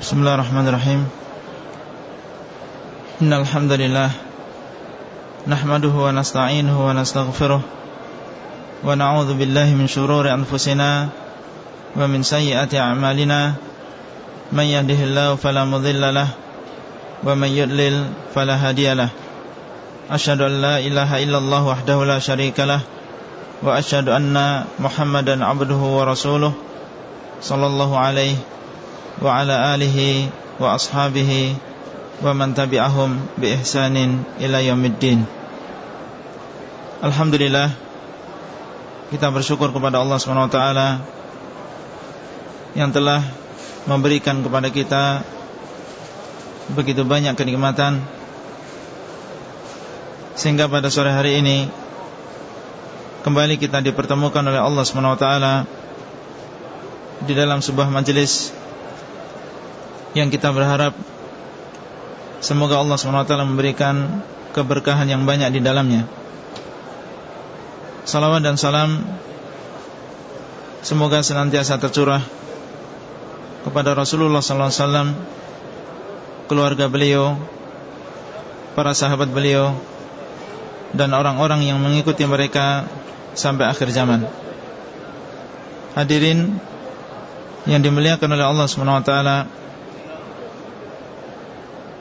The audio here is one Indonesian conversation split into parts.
Bismillahirrahmanirrahim. Innalhamdulillah Nahmaduhu wa nasta'inuhu wa nasta'gfiruh Wa na'udhu billahi min syururi anfusina Wa min sayyati a'malina. Man yahdihillahu falamudhillalah Wa man Ashadu an la ilaha illallah wahdahu la sharikalah Wa ashadu anna muhammadan abduhu wa rasuluh. Sallallahu alaihi وعلى آله وأصحابه ومن تبعهم بإحسان إلى يوم الدين Alhamdulillah Kita bersyukur kepada Allah SWT Yang telah Memberikan kepada kita Begitu banyak kenikmatan Sehingga pada sore hari ini Kembali kita dipertemukan oleh Allah SWT Di dalam sebuah majelis yang kita berharap. Semoga Allah SWT memberikan Keberkahan yang banyak di dalamnya. Salawat dan salam Semoga senantiasa tercurah Kepada Rasulullah SAW Keluarga beliau Para sahabat beliau Dan orang-orang yang mengikuti mereka Sampai akhir zaman. Hadirin Yang dimuliakan oleh Allah SWT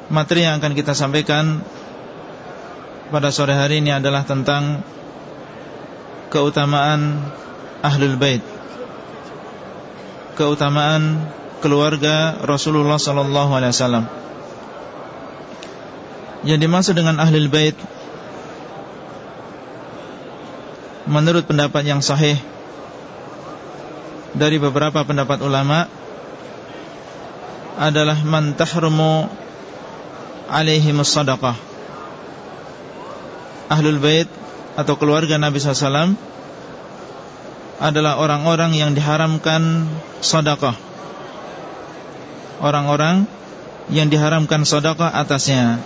Materi yang akan kita sampaikan Pada sore hari ini adalah tentang keutamaan Ahlul Bait. Keutamaan keluarga Rasulullah sallallahu alaihi wasallam. Yang dimaksud dengan Ahlul Bait menurut pendapat yang sahih dari beberapa pendapat ulama adalah man tahrumu alaihi sadaqah Ahlul Bait atau keluarga Nabi SAW adalah orang-orang yang diharamkan sodakah Orang-orang yang diharamkan sodakah atasnya.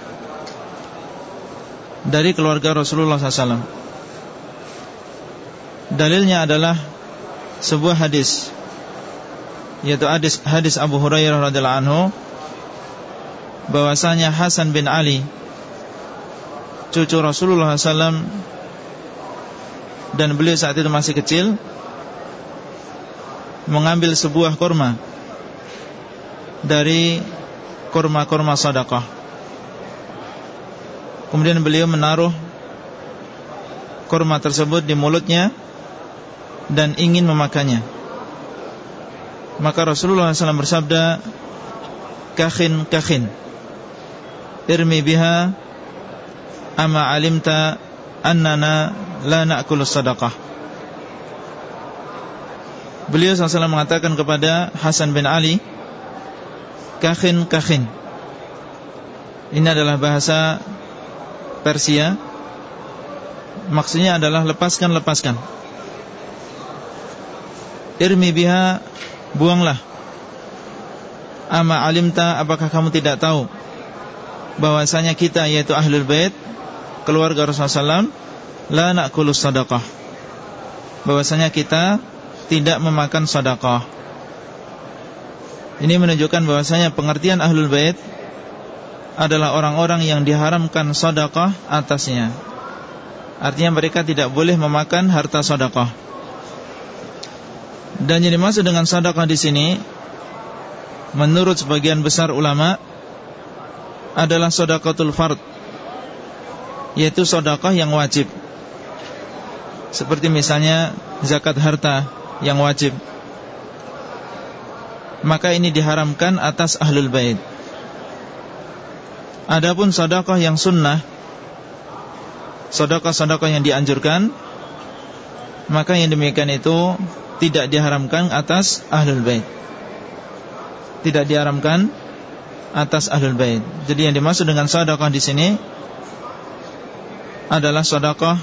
Dari keluarga Rasulullah SAW Dalilnya adalah sebuah hadis Yaitu hadis, hadis Abu Hurairah radhiallahu anhu bahwasanya Hasan bin Ali Cucu Rasulullah SAW dan beliau saat itu masih kecil mengambil sebuah kurma dari kurma-kurma sadaqah. Kemudian beliau menaruh kurma tersebut di mulutnya dan ingin memakannya. Maka Rasulullah SAW bersabda, "Kakhin, kakhin, irmi biha, ama alimta annana la na'kulu sadaqah. Beliau SAW mengatakan kepada Hasan bin Ali Kakhin kakhin. Ini adalah bahasa Persia. Maksudnya adalah lepaskan lepaskan. Irmi biha Buanglah. Ama alimta apakah kamu tidak tahu bahwasanya kita yaitu ahlul bait keluarga Rasulullah SAW la na'kulu sadaqah. Bahwasanya kita tidak memakan sadaqah. Ini menunjukkan bahwasanya pengertian ahlul bait adalah orang-orang yang diharamkan sadaqah atasnya. Artinya mereka tidak boleh memakan harta sadaqah. Dan yang dimaksud dengan sadaqah di sini menurut sebagian besar ulama adalah sadaqatul fard yaitu sedekah yang wajib. Seperti misalnya zakat harta yang wajib. Maka ini diharamkan atas ahlul bait. Adapun sedekah yang sunnah, sedekah-sedekah yang dianjurkan, maka yang demikian itu tidak diharamkan atas ahlul bait. Tidak diharamkan atas ahlul bait. Jadi yang dimaksud dengan sedekah di sini adalah sedekah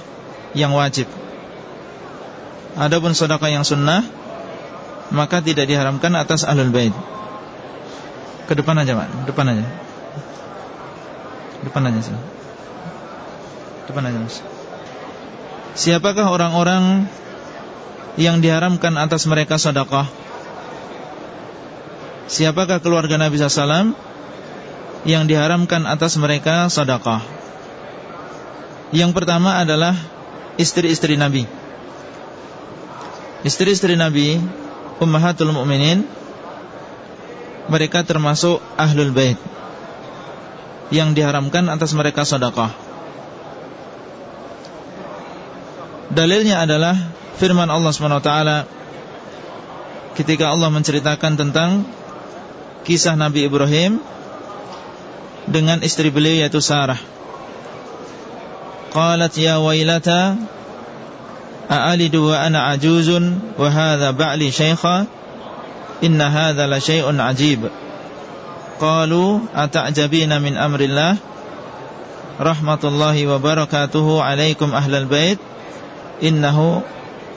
yang wajib. Adapun sedekah yang sunnah maka tidak diharamkan atas ahlul bait. Ke depan aja, Pak. Depan aja. Depan aja, sih. Depan aja, Mas. Siapakah orang-orang yang diharamkan atas mereka sedekah? Siapakah keluarga Nabi SAW Yang diharamkan atas mereka sedekah. Yang pertama adalah Istri-istri Nabi. Istri-istri Nabi Ummahatul Mukminin Mereka termasuk Ahlul Bait Yang diharamkan atas mereka sedekah. Dalilnya adalah Firman Allah SWT Ketika Allah menceritakan tentang kisah Nabi Ibrahim dengan istri beliau yaitu Sarah. Qalat ya wailata a'alidu wa ana ajuzun wa hadha ba'li shaykha inna hadha la syai'un ajib. Qalu ata'jabina min amrillah rahmatullahi wa barakatuhu alaikum ahlal bait innahu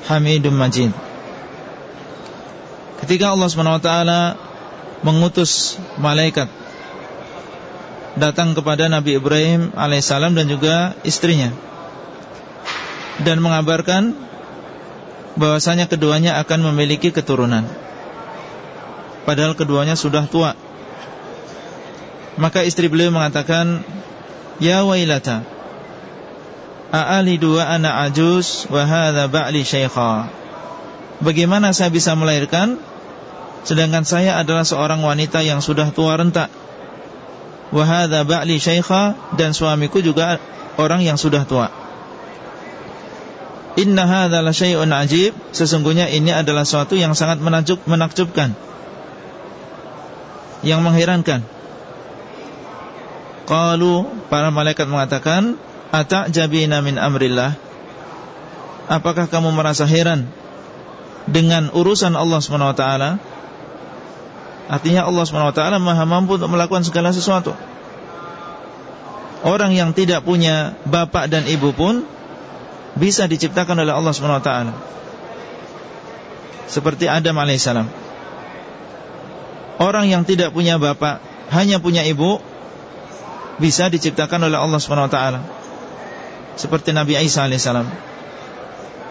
hamidum majid. Ketika Allah SWT mengutus malaikat datang kepada Nabi Ibrahim alaihissalam dan juga istrinya. Dan mengabarkan bahwasanya keduanya akan memiliki keturunan. Padahal keduanya sudah tua. Maka istri beliau mengatakan ya wailata aali dua ana ajuz wa hadha ba'li syaikha. Bagaimana saya bisa melahirkan? Sedangkan saya adalah seorang wanita yang sudah tua renta Wahada ba'li syaikha Dan suamiku juga orang yang sudah tua. Inna hadha la syai'un ajib Sesungguhnya ini adalah suatu yang sangat menakjub, menakjubkan. Yang mengherankan. Qalu Para malaikat mengatakan Ata'jabina min amrillah? Apakah kamu merasa heran Dengan urusan Allah SWT Artinya Allah SWT maha mampu untuk melakukan segala sesuatu. Orang yang tidak punya bapak dan ibu pun Bisa diciptakan oleh Allah SWT Seperti Adam AS Orang yang tidak punya bapak Hanya punya ibu Bisa diciptakan oleh Allah SWT Seperti Nabi Isa AS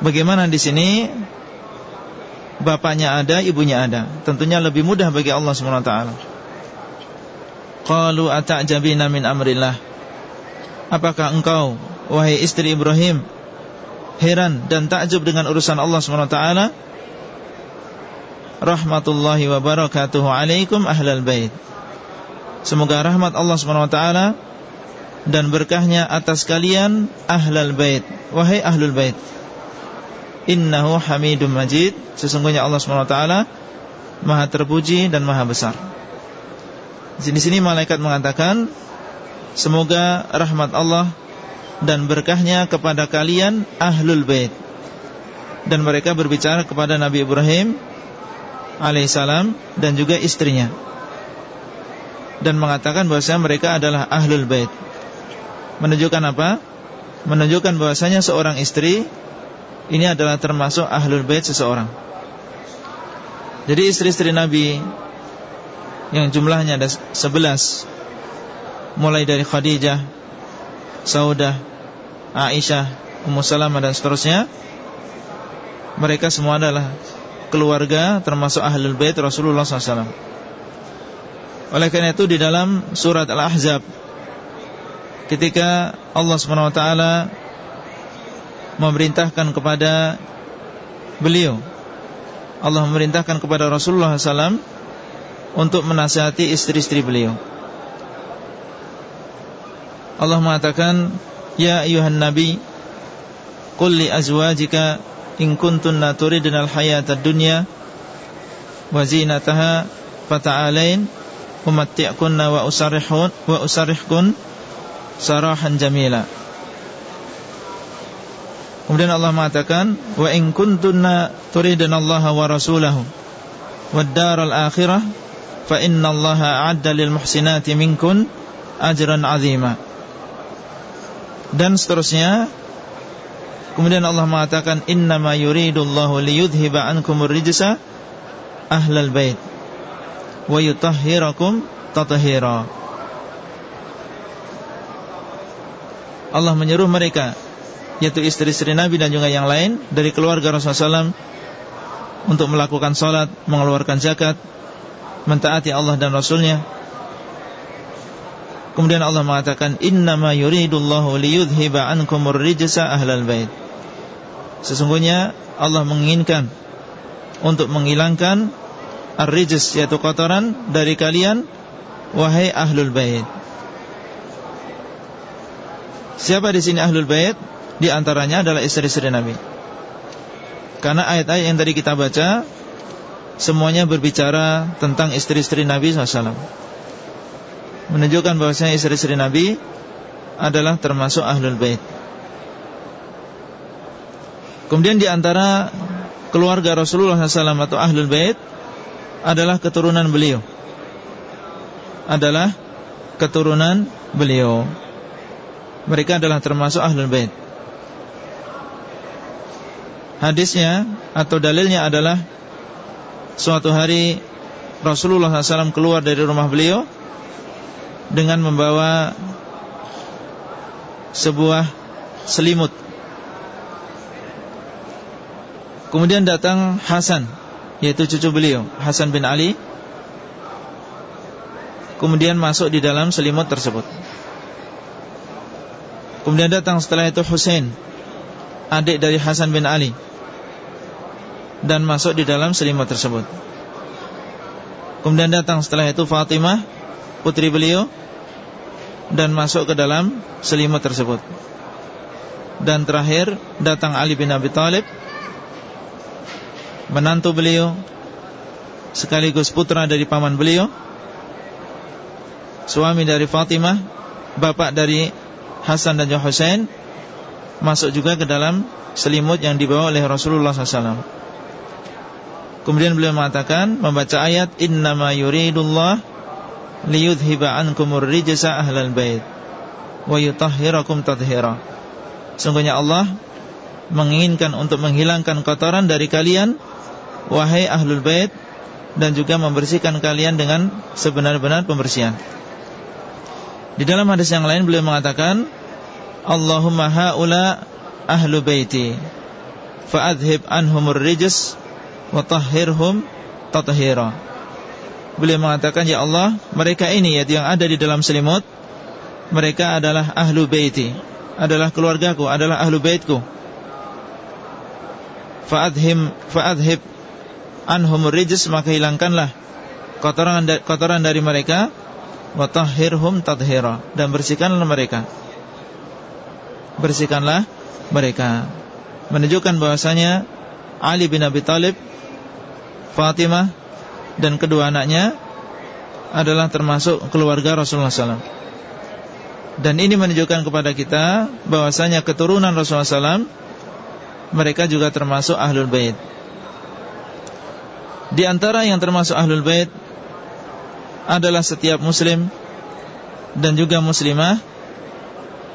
Bagaimana di sini bapaknya ada, ibunya ada. Tentunya lebih mudah bagi Allah SWT. Qalu ata'jabina min amrillah. Apakah engkau, wahai istri Ibrahim, heran dan takjub dengan urusan Allah SWT? Rahmatullahi wa barakatuhu alaikum ahlal bait. Semoga rahmat Allah SWT dan berkahnya atas kalian ahlal bait. Wahai ahlul bait. Innahu hamidum majid. Sesungguhnya Allah SWT Maha terpuji dan maha besar. Di sini malaikat mengatakan Semoga rahmat Allah Dan berkahnya kepada kalian Ahlul bait. Dan mereka berbicara kepada Nabi Ibrahim Alaihissalam Dan juga istrinya. Dan mengatakan bahwasanya mereka adalah Ahlul bait. Menunjukkan apa? Menunjukkan bahwasanya seorang istri ini adalah termasuk ahlul bait seseorang. Jadi istri-istri Nabi yang jumlahnya ada 11 mulai dari Khadijah, Saudah, Aisyah, Ummu Salamah dan seterusnya mereka semua adalah keluarga termasuk ahlul bait Rasulullah SAW. Oleh karena itu di dalam surat Al-Ahzab ketika Allah taala memerintahkan kepada beliau Allah memerintahkan kepada Rasulullah SAW untuk menasihati istri-istri beliau. Allah mengatakan, Ya ayuhan Nabi, Qul li azwajika in kuntunna turidna al-hayata dunya wa zinataha fata'alain umatti'kunna wa usarrihun wa usarrihkun sarahan jamila. Kemudian Allah mengatakan wa in kuntunna turidnallaha wa rasulahu wad daral akhirah fa innallaha a'adda lil muhsinati minkun ajran 'azima. Dan seterusnya Kemudian Allah mengatakan innama yuridullahu liyudhhiba ankumur rijsa ahlal bait wa yutahhirakum tathira. Allah menyuruh mereka yaitu istri-istri Nabi dan juga yang lain dari keluarga Rasulullah SAW untuk melakukan sholat, mengeluarkan zakat mentaati Allah dan Rasulnya. Kemudian Allah mengatakan innama yuridullahu liyudhiba ankumur rijsa ahlal bait. Sesungguhnya Allah menginginkan untuk menghilangkan ar-rijs yaitu kotoran dari kalian wahai ahlul bait. Siapa di sini ahlul bait? Di antaranya adalah istri-istri Nabi. Karena ayat-ayat yang tadi kita baca semuanya berbicara tentang istri-istri Nabi SAW. Menunjukkan bahwasanya istri-istri Nabi adalah termasuk ahlul bait. Kemudian di antara keluarga Rasulullah SAW atau ahlul bait adalah keturunan beliau. Adalah keturunan beliau. Mereka adalah termasuk ahlul bait. Hadisnya atau dalilnya adalah Suatu hari Rasulullah SAW keluar dari rumah beliau Dengan membawa Sebuah selimut. Kemudian datang Hasan Yaitu cucu beliau Hasan bin Ali Kemudian masuk di dalam selimut tersebut. Kemudian datang setelah itu Hussein Adik dari Hasan bin Ali dan masuk di dalam selimut tersebut. Kemudian datang setelah itu Fatimah putri beliau dan masuk ke dalam selimut tersebut. Dan terakhir datang Ali bin Abi Thalib menantu beliau sekaligus putra dari paman beliau suami dari Fatimah bapak dari Hasan dan Hussein masuk juga ke dalam selimut yang dibawa oleh Rasulullah SAW. Kemudian beliau mengatakan membaca ayat innama yuridullah liyudhiba ankumur rijsa ahlal bait wa yutahhirakum tathira. Sungguhnya Allah menginginkan untuk menghilangkan kotoran dari kalian wahai ahlul bait dan juga membersihkan kalian dengan sebenar-benar pembersihan. Di dalam hadis yang lain beliau mengatakan Allahumma haula ahlu baiti fa'adhib anhumur rijs Watahhirhum tathira. Beliau mengatakan ya Allah, mereka ini ya yang ada di dalam selimut, mereka adalah ahlu baiti, adalah keluargaku, adalah ahlu baitku. Fa'adhim fa'adhib anhum rijs maka hilangkanlah kotoran kotoran dari mereka watahhirhum tathira dan bersihkanlah mereka. Bersihkanlah mereka. Menunjukkan bahwasanya Ali bin Abi Thalib Fatimah dan kedua anaknya adalah termasuk keluarga Rasulullah SAW. Dan ini menunjukkan kepada kita bahwasanya keturunan Rasulullah SAW mereka juga termasuk ahlul bait. Di antara yang termasuk ahlul bait adalah setiap muslim dan juga muslimah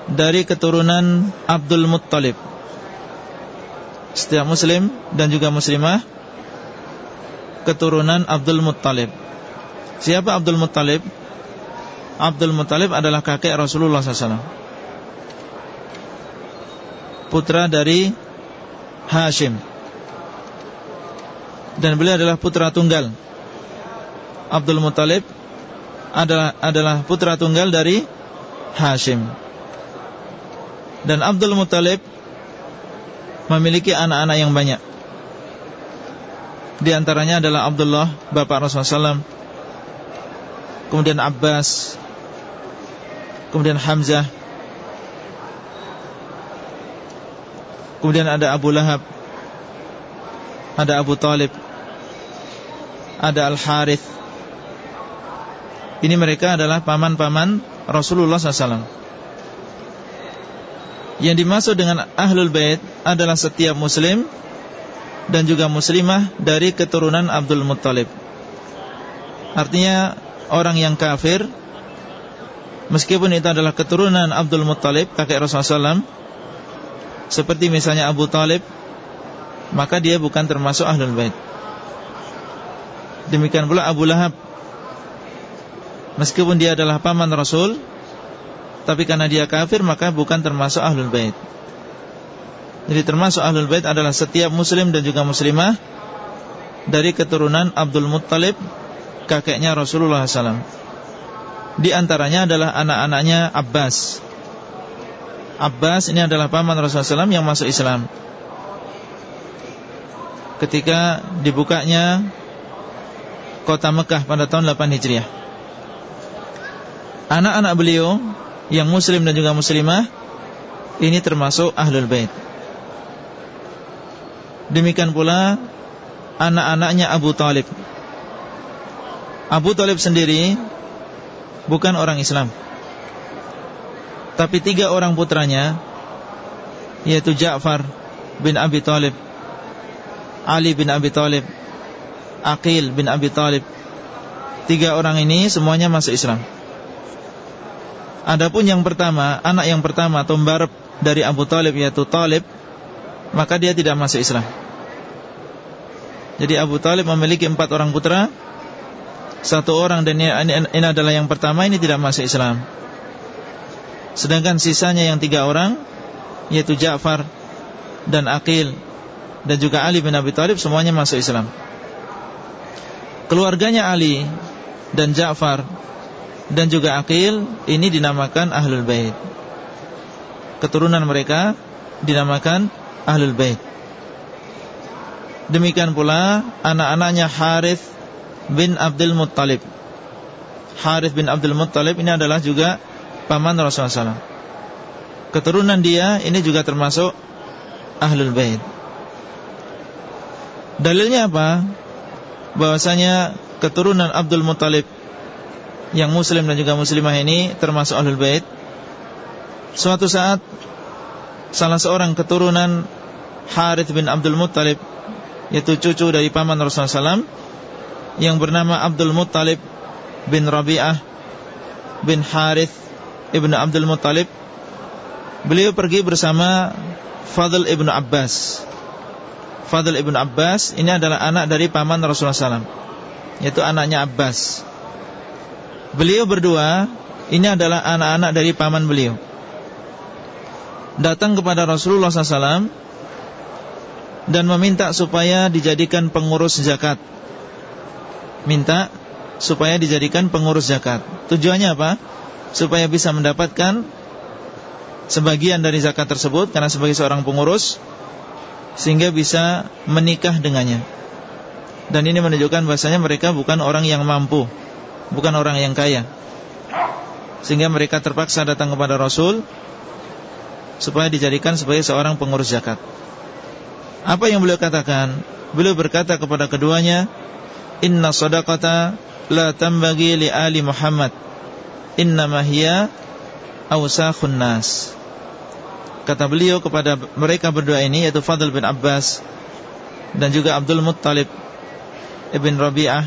dari keturunan Abdul Muttalib. Setiap muslim dan juga muslimah keturunan Abdul Muttalib. Siapa Abdul Muttalib? Abdul Muttalib adalah kakek Rasulullah SAW. Putra dari Hashim. Dan beliau adalah putra tunggal. Abdul Muttalib adalah adalah putra tunggal dari Hashim. Dan Abdul Muttalib memiliki anak-anak yang banyak. Di antaranya adalah Abdullah Bapak Rasulullah SAW Kemudian Abbas. Kemudian Hamzah. Kemudian ada Abu Lahab. Ada Abu Talib. Ada Al-Harith. Ini mereka adalah paman-paman Rasulullah SAW Yang dimaksud dengan Ahlul Bait adalah setiap muslim dan juga muslimah dari keturunan Abdul Muttalib. Artinya orang yang kafir meskipun itu adalah keturunan Abdul Muttalib kakek Rasulullah SAW seperti misalnya Abu Talib maka dia bukan termasuk Ahlul Bait. Demikian pula Abu Lahab meskipun dia adalah paman Rasul tapi karena dia kafir maka bukan termasuk Ahlul Bait. Jadi termasuk Ahlul Bait adalah setiap muslim dan juga muslimah dari keturunan Abdul Muttalib kakeknya Rasulullah SAW. Di antaranya adalah anak-anaknya Abbas. Abbas ini adalah paman Rasulullah SAW yang masuk Islam. Ketika dibukanya kota Mekah pada tahun 8 Hijriah. Anak-anak beliau yang muslim dan juga muslimah ini termasuk ahlul bait. Demikian pula anak-anaknya Abu Talib. Abu Talib sendiri bukan orang Islam. Tapi tiga orang putranya Yaitu Ja'far bin Abi Talib Ali bin Abi Talib Aqil bin Abi Talib. Tiga orang ini semuanya masuk Islam. Adapun yang pertama Anak yang pertama Tumbarep dari Abu Talib Yaitu Talib Maka dia tidak masuk Islam Jadi Abu Talib memiliki empat orang putra satu orang dan ini, adalah yang pertama ini tidak masuk Islam. Sedangkan sisanya yang tiga orang yaitu Ja'far dan Aqil dan juga Ali bin Abi Thalib semuanya masuk Islam. Keluarganya Ali dan Ja'far dan juga Aqil ini dinamakan Ahlul Bait. Keturunan mereka dinamakan Ahlul Bait. Demikian pula anak-anaknya Harith bin Abdul Muttalib Harith bin Abdul Muttalib ini adalah juga paman Rasulullah SAW Keturunan dia ini juga termasuk Ahlul Bait Dalilnya apa? Bahwasanya keturunan Abdul Muttalib Yang muslim dan juga muslimah ini termasuk Ahlul Bait Suatu saat Salah seorang keturunan Harith bin Abdul Muttalib Yaitu cucu dari paman Rasulullah SAW yang bernama Abdul Muttalib bin Rabi'ah bin Harith ibn Abdul Muttalib. Beliau pergi bersama Fadl ibn Abbas. Fadl ibn Abbas ini adalah anak dari paman Rasulullah SAW Yaitu anaknya Abbas. Beliau berdua Ini adalah anak-anak dari paman beliau. Datang kepada Rasulullah SAW Dan meminta supaya dijadikan pengurus zakat minta supaya dijadikan pengurus zakat. Tujuannya apa? Supaya bisa mendapatkan sebagian dari zakat tersebut karena sebagai seorang pengurus sehingga bisa menikah dengannya. Dan ini menunjukkan bahasanya mereka bukan orang yang mampu, bukan orang yang kaya. Sehingga mereka terpaksa datang kepada Rasul supaya dijadikan sebagai seorang pengurus zakat. Apa yang beliau katakan? Beliau berkata kepada keduanya, Inna sadaqata la tambagi li ali Muhammad. Innama hiya awsakhun nas. Kata beliau kepada mereka berdua ini Yaitu Fadl bin Abbas Dan juga Abdul Muttalib Ibn Rabi'ah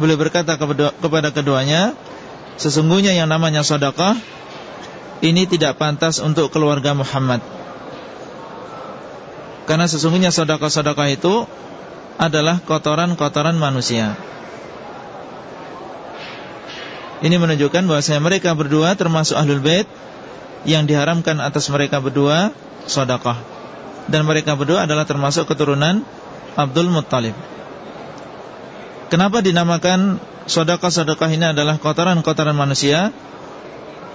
Beliau berkata kepada keduanya Sesungguhnya yang namanya sadaqah Ini tidak pantas untuk keluarga Muhammad Karena sesungguhnya sadaqah-sadaqah itu adalah kotoran-kotoran manusia. Ini menunjukkan bahwasanya mereka berdua termasuk ahlul bait yang diharamkan atas mereka berdua sedekah. Dan mereka berdua adalah termasuk keturunan Abdul Muttalib. Kenapa dinamakan sedekah-sedekah ini adalah kotoran-kotoran manusia?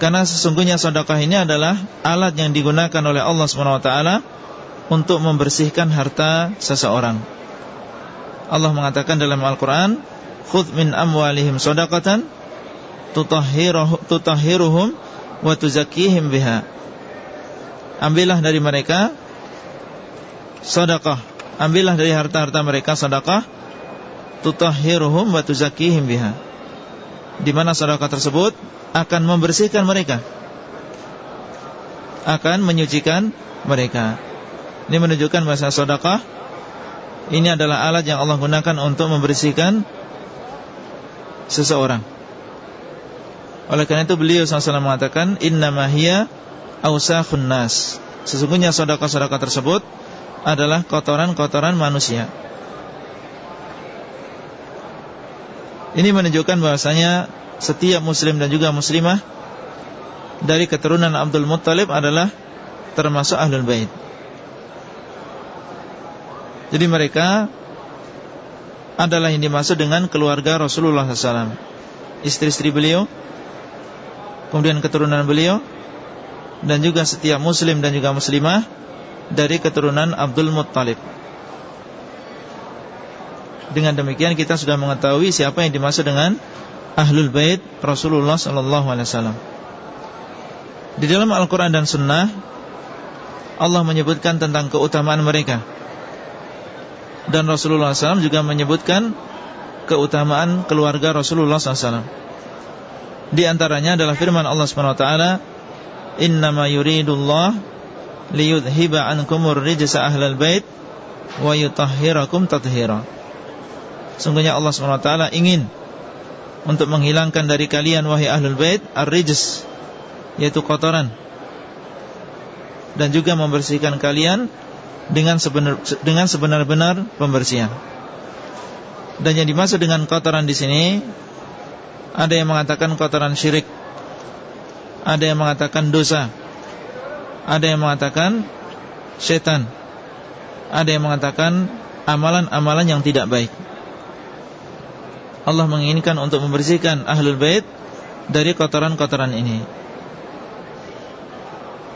Karena sesungguhnya sedekah ini adalah alat yang digunakan oleh Allah SWT untuk membersihkan harta seseorang. Allah mengatakan dalam Al-Quran Khudh min amwalihim sodakatan Tutahhiruhum Wa tuzakihim biha. Ambillah dari mereka Sodakah Ambillah dari harta-harta mereka sodakah Tutahhiruhum wa tuzakihim biha. Di mana sedekah tersebut akan membersihkan mereka. Akan menyucikan mereka ini menunjukkan bahasa sedekah. Ini adalah alat yang Allah gunakan untuk membersihkan seseorang. Oleh karena itu beliau SAW mengatakan Innama hiya awsakhun nas. Sesungguhnya sodaka-sodaka tersebut Adalah kotoran-kotoran manusia. Ini menunjukkan bahwasanya Setiap muslim dan juga muslimah Dari keturunan Abdul Muttalib adalah Termasuk Ahlul Bait jadi mereka adalah yang dimaksud dengan keluarga Rasulullah SAW Istri-istri beliau Kemudian keturunan beliau Dan juga setiap muslim dan juga muslimah Dari keturunan Abdul Muttalib. Dengan demikian kita sudah mengetahui Siapa yang dimaksud dengan Ahlul Bait Rasulullah SAW Di dalam Al-Quran dan Sunnah Allah menyebutkan tentang keutamaan mereka dan Rasulullah SAW juga menyebutkan keutamaan keluarga Rasulullah SAW. Di antaranya adalah firman Allah SWT, Innama yuridullah liyudhiba ankumur rijsa ahlal bait wa yutahhirakum tathira. Sungguhnya Allah SWT ingin untuk menghilangkan dari kalian wahai ahlul bait ar-rijs yaitu kotoran dan juga membersihkan kalian dengan sebenar dengan sebenar-benar pembersihan. Dan yang dimaksud dengan kotoran di sini ada yang mengatakan kotoran syirik, ada yang mengatakan dosa, ada yang mengatakan setan, ada yang mengatakan amalan-amalan yang tidak baik. Allah menginginkan untuk membersihkan ahlul bait dari kotoran-kotoran ini.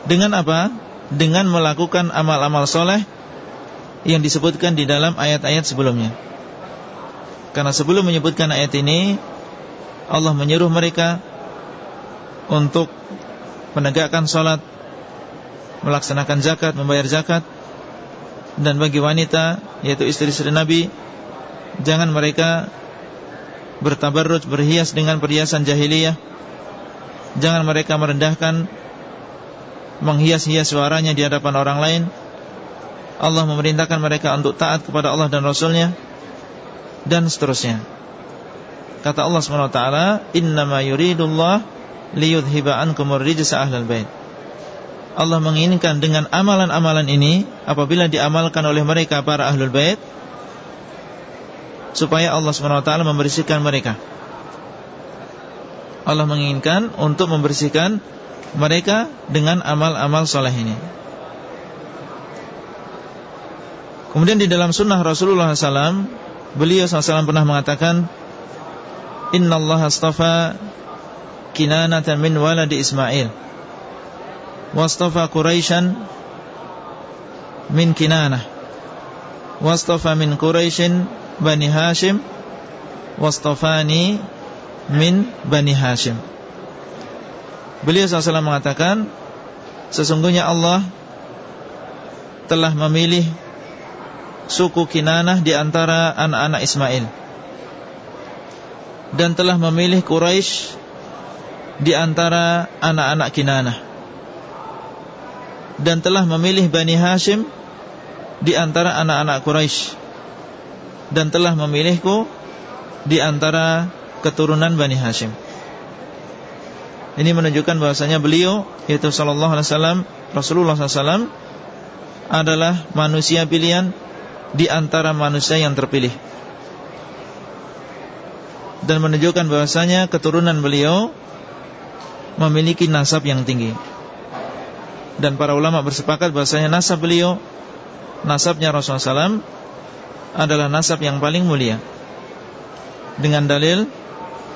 Dengan apa? Dengan melakukan amal-amal soleh yang disebutkan di dalam ayat-ayat sebelumnya. Karena sebelum menyebutkan ayat ini, Allah menyuruh mereka untuk menegakkan sholat, melaksanakan zakat, membayar zakat, dan bagi wanita, yaitu istri-istri Nabi, jangan mereka bertabarruj, berhias dengan perhiasan jahiliyah, jangan mereka merendahkan menghias-hias suaranya di hadapan orang lain. Allah memerintahkan mereka untuk taat kepada Allah dan Rasulnya Dan seterusnya. Kata Allah SWT Innama yuridullah liyudhiba ankumur rijsa ahlal bait. Allah menginginkan dengan amalan-amalan ini Apabila diamalkan oleh mereka para ahlul bait Supaya Allah SWT membersihkan mereka. Allah menginginkan untuk membersihkan mereka dengan amal-amal soleh ini. Kemudian di dalam sunnah Rasulullah SAW, beliau SAW pernah mengatakan, Inna Allah astafa kinanatan min waladi Ismail, wastafa Quraishan min kinanah, wastafa min Quraishin bani Hashim, wastafani min bani Hashim. Beliau SAW mengatakan Sesungguhnya Allah Telah memilih Suku Kinanah di antara anak-anak Ismail. Dan telah memilih Quraisy Di antara anak-anak Kinanah. Dan telah memilih Bani Hashim Di antara anak-anak Quraisy. Dan telah memilihku Di antara keturunan Bani Hashim ini menunjukkan bahwasanya beliau yaitu sallallahu alaihi wasallam Rasulullah SAW adalah manusia pilihan di antara manusia yang terpilih. Dan menunjukkan bahwasanya keturunan beliau memiliki nasab yang tinggi. Dan para ulama bersepakat bahwasanya nasab beliau nasabnya Rasulullah SAW adalah nasab yang paling mulia. Dengan dalil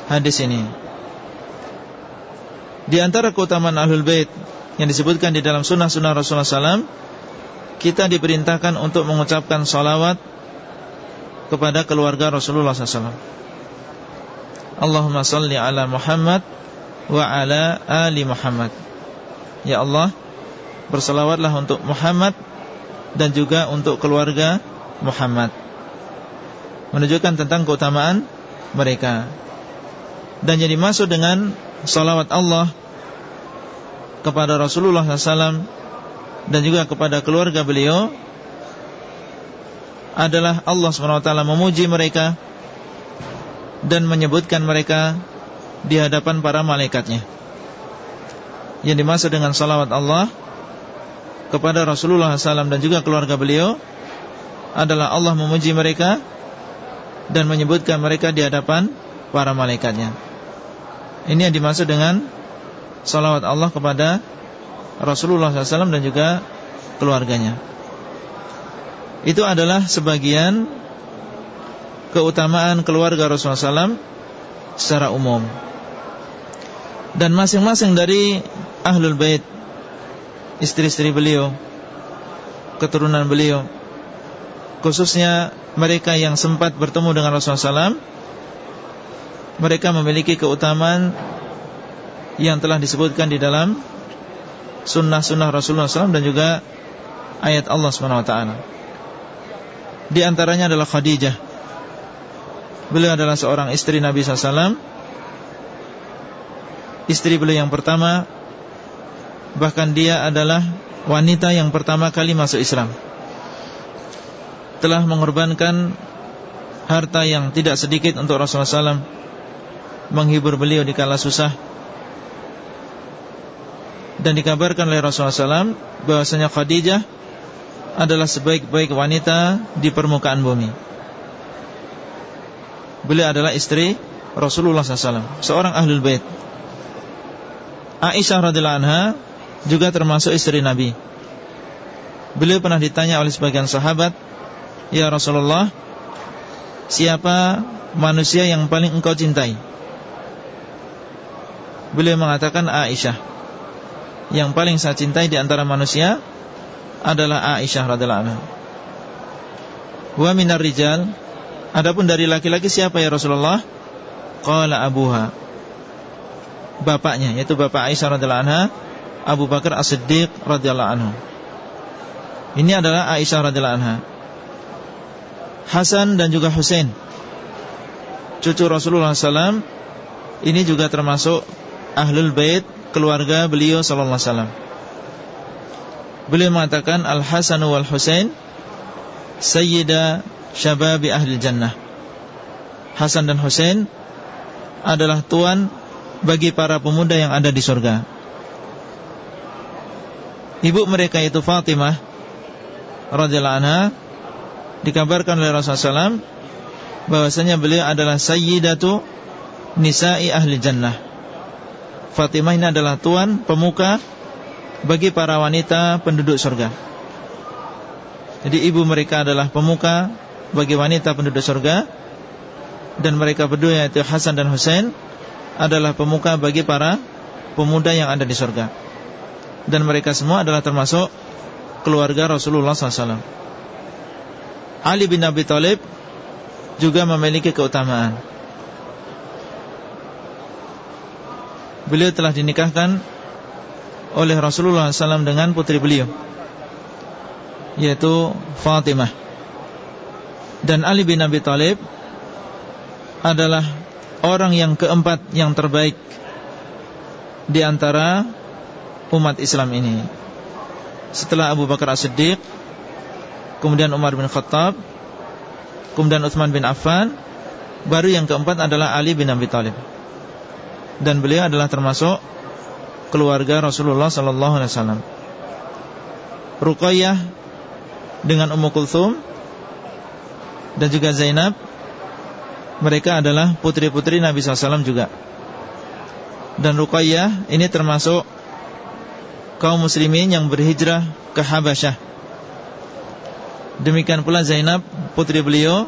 hadis ini. Di antara keutamaan Ahlul Bait yang disebutkan di dalam sunnah-sunnah Rasulullah SAW Kita diperintahkan untuk mengucapkan salawat kepada keluarga Rasulullah SAW Allahumma salli ala Muhammad wa ala ali Muhammad. Ya Allah Bersalawatlah untuk Muhammad Dan juga untuk keluarga Muhammad. Menunjukkan tentang keutamaan mereka Dan jadi masuk dengan salawat Allah kepada Rasulullah SAW dan juga kepada keluarga beliau adalah Allah SWT memuji mereka dan menyebutkan mereka di hadapan para malaikatnya. Yang dimaksud dengan salawat Allah kepada Rasulullah SAW dan juga keluarga beliau adalah Allah memuji mereka dan menyebutkan mereka di hadapan para malaikatnya. Ini yang dimaksud dengan salawat Allah kepada Rasulullah SAW dan juga keluarganya. Itu adalah sebagian keutamaan keluarga Rasulullah SAW secara umum. Dan masing-masing dari ahlul bait, istri-istri beliau, keturunan beliau, khususnya mereka yang sempat bertemu dengan Rasulullah SAW, mereka memiliki keutamaan yang telah disebutkan di dalam sunnah-sunnah Rasulullah SAW dan juga ayat Allah SWT. Di antaranya adalah Khadijah. Beliau adalah seorang istri Nabi SAW Istri beliau yang pertama Bahkan dia adalah wanita yang pertama kali masuk Islam. Telah mengorbankan harta yang tidak sedikit untuk Rasulullah SAW Menghibur beliau di kala susah. Dan dikabarkan oleh Rasulullah SAW bahwasanya Khadijah adalah sebaik-baik wanita di permukaan bumi. Beliau adalah istri Rasulullah SAW Seorang ahlul bait. Aisyah radhiyallahu anha Juga termasuk istri Nabi. Beliau pernah ditanya oleh sebagian sahabat Ya Rasulullah Siapa manusia yang paling engkau cintai Beliau mengatakan Aisyah Yang paling saya cintai di antara manusia Adalah Aisyah radhiyallahu anha Wa minar rijal Adapun dari laki-laki siapa ya Rasulullah? Qala abuha. Bapaknya yaitu bapak Aisyah radhiyallahu anha, Abu Bakar As-Siddiq radhiyallahu anhu. Ini adalah Aisyah radhiyallahu anha. Hasan dan juga Husain cucu Rasulullah SAW ini juga termasuk ahlul bait keluarga beliau sallallahu alaihi wasallam. Beliau mengatakan Al Hasan wal Husain sayyida syababi ahli jannah Hasan dan Hussein adalah tuan bagi para pemuda yang ada di surga Ibu mereka itu Fatimah radhiyallahu anha dikabarkan oleh Rasulullah SAW bahwasanya beliau adalah sayyidatu nisa'i ahli jannah. Fatimah ini adalah tuan pemuka bagi para wanita penduduk surga. Jadi ibu mereka adalah pemuka bagi wanita penduduk surga dan mereka berdua yaitu Hasan dan Husain adalah pemuka bagi para pemuda yang ada di surga dan mereka semua adalah termasuk keluarga Rasulullah SAW. Ali bin Abi Thalib juga memiliki keutamaan. Beliau telah dinikahkan oleh Rasulullah SAW dengan putri beliau yaitu Fatimah. Dan Ali bin Abi Thalib adalah orang yang keempat yang terbaik di antara umat Islam ini. Setelah Abu Bakar As-Siddiq, kemudian Umar bin Khattab, kemudian Utsman bin Affan, baru yang keempat adalah Ali bin Abi Thalib. Dan beliau adalah termasuk keluarga Rasulullah sallallahu alaihi wasallam. Ruqayyah dengan Ummu Kulthum dan juga Zainab mereka adalah putri-putri Nabi SAW juga. Dan Ruqayyah ini termasuk kaum muslimin yang berhijrah ke Habasyah. Demikian pula Zainab putri beliau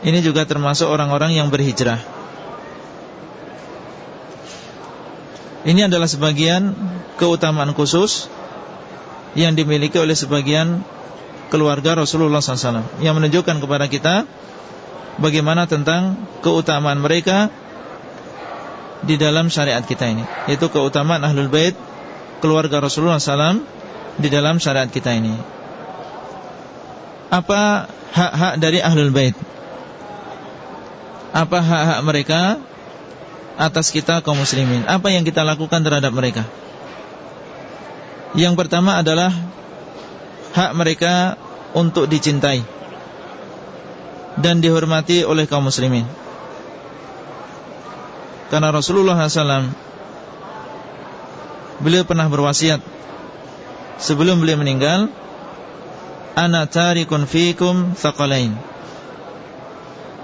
ini juga termasuk orang-orang yang berhijrah ini adalah sebagian keutamaan khusus yang dimiliki oleh sebagian keluarga Rasulullah SAW yang menunjukkan kepada kita bagaimana tentang keutamaan mereka di dalam syariat kita ini yaitu keutamaan ahlul bait keluarga Rasulullah SAW di dalam syariat kita ini. Apa hak-hak dari ahlul bait? Apa hak-hak mereka atas kita kaum muslimin apa yang kita lakukan terhadap mereka yang pertama adalah hak mereka untuk dicintai dan dihormati oleh kaum muslimin. Karena Rasulullah SAW beliau pernah berwasiat sebelum beliau meninggal, ana tarikun fikum thaqalain.